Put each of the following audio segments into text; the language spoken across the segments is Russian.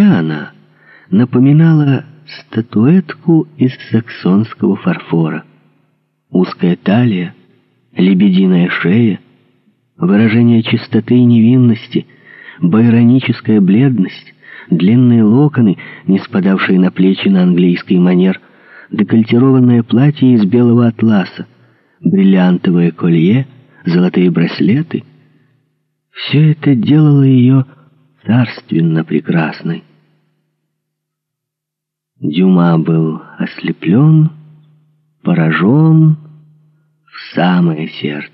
она напоминала статуэтку из саксонского фарфора. Узкая талия, лебединая шея, выражение чистоты и невинности, байроническая бледность, длинные локоны, не спадавшие на плечи на английский манер, декольтированное платье из белого атласа, бриллиантовое колье, золотые браслеты. Все это делало ее царственно прекрасной. Дюма был ослеплен, поражен в самое сердце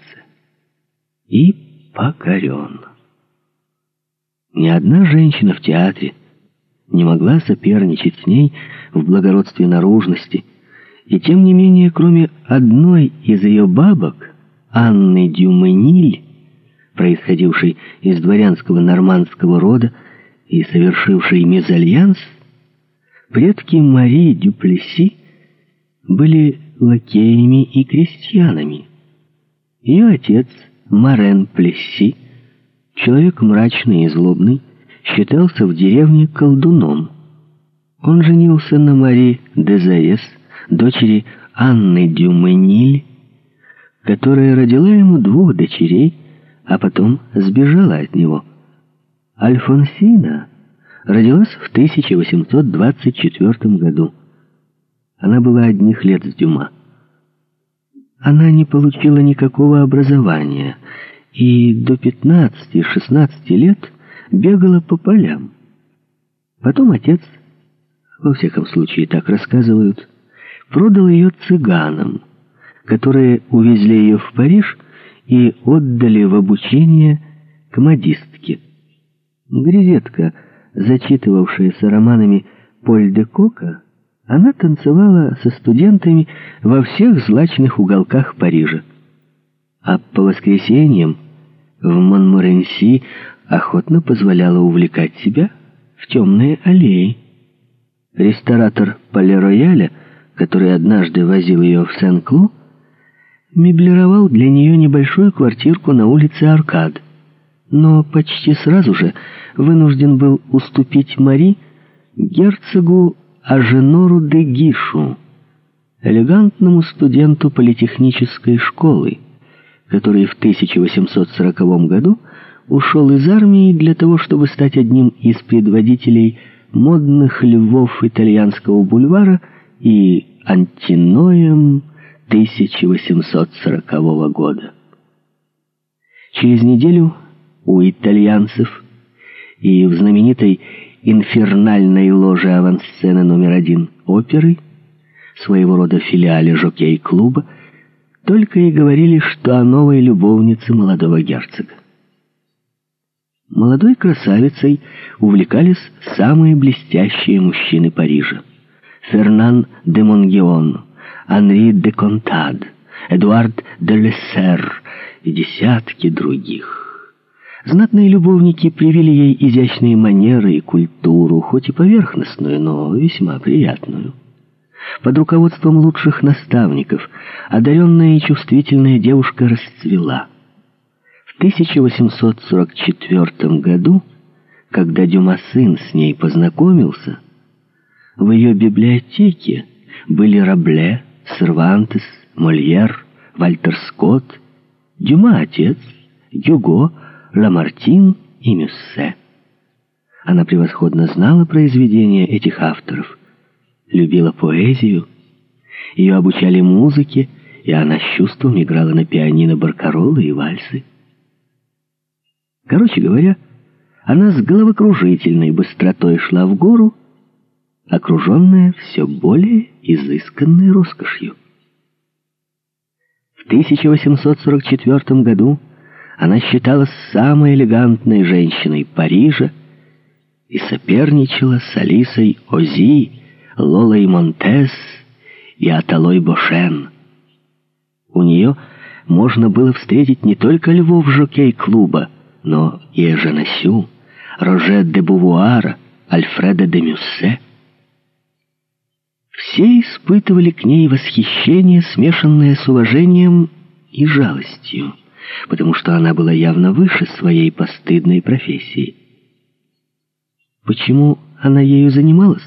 и покорен. Ни одна женщина в театре не могла соперничать с ней в благородстве наружности, и тем не менее, кроме одной из ее бабок, Анны Дюмениль, происходившей из дворянского нормандского рода и совершившей мезальянс, Предки Мари Дюплеси были лакеями и крестьянами. Ее отец, Марен Плесси, человек мрачный и злобный, считался в деревне колдуном. Он женился на Мари Дезаес, дочери Анны Дюмениль, которая родила ему двух дочерей, а потом сбежала от него. Альфонсина родилась в 1824 году. Она была одних лет с Дюма. Она не получила никакого образования и до 15-16 лет бегала по полям. Потом отец, во всяком случае так рассказывают, продал ее цыганам, которые увезли ее в Париж и отдали в обучение к модистке. Грезетка — зачитывавшаяся романами Поль де Кока, она танцевала со студентами во всех злачных уголках Парижа. А по воскресеньям в Монморенси охотно позволяла увлекать себя в темные аллеи. Ресторатор Пале-Рояля, который однажды возил ее в Сен-Клу, меблировал для нее небольшую квартирку на улице Аркад. Но почти сразу же вынужден был уступить Мари герцогу Аженору де Гишу, элегантному студенту политехнической школы, который в 1840 году ушел из армии для того, чтобы стать одним из предводителей модных львов итальянского бульвара и антиноем 1840 года. Через неделю у итальянцев и в знаменитой инфернальной ложе авансцены номер один оперы, своего рода филиале жокей-клуба, только и говорили, что о новой любовнице молодого герцога. Молодой красавицей увлекались самые блестящие мужчины Парижа. Фернан де Монгеон, Анри де Контад, Эдуард де Лессер и десятки других. Знатные любовники привили ей изящные манеры и культуру, хоть и поверхностную, но весьма приятную. Под руководством лучших наставников одаренная и чувствительная девушка расцвела. В 1844 году, когда Дюма сын с ней познакомился, в ее библиотеке были Рабле, Сервантес, Мольер, Вальтер Скотт, Дюма отец, Юго, Ламартин и Мюссе. Она превосходно знала произведения этих авторов, любила поэзию, ее обучали музыке, и она с чувством играла на пианино баркаролы и вальсы. Короче говоря, она с головокружительной быстротой шла в гору, окруженная все более изысканной роскошью. В 1844 году она считалась самой элегантной женщиной Парижа и соперничала с Алисой Ози, Лолой Монтес и Аталой Бошен. У нее можно было встретить не только львов жокей-клуба, но и Эженасю, Роже де Бувуара, Альфреда де Мюссе. Все испытывали к ней восхищение, смешанное с уважением и жалостью потому что она была явно выше своей постыдной профессии. Почему она ею занималась?